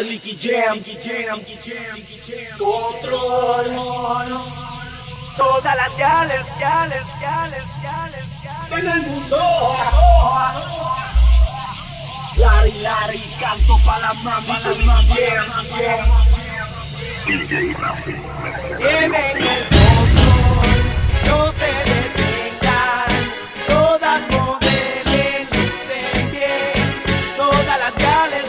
Soy Nicky Jam, Nicky Jam, Nicky Jam, Nicky Jam. Control. Todas las yales, yales, yales, yales, yales. En el mundo. Lari, lari, canto pa' la mami. Soy Nicky Jam, Nicky Jam. DJ Rafi, Tienen el control, no te detengan, todas modelen, lucen bien, todas las gales.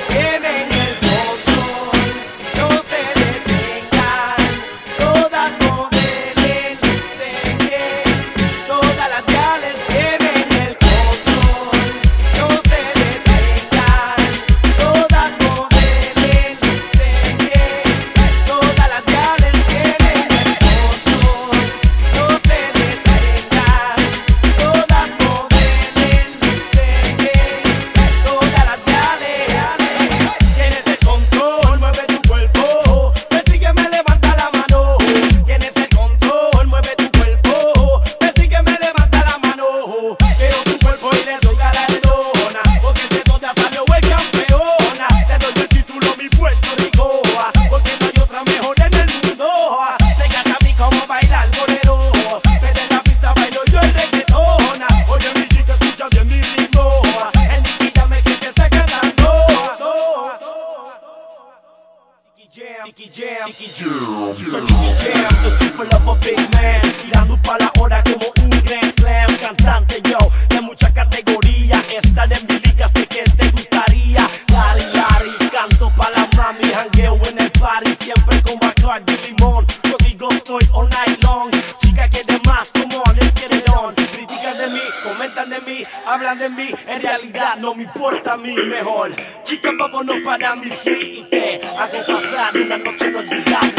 Jam, Dicky Jam, Dicky Jam, Dicky Jam, Dicky Jam. So Dicky Jam, de mí, en realidad no me importa a mí mejor. Chicas, vámonos para mi fin y te hago pasar una noche no olvidable.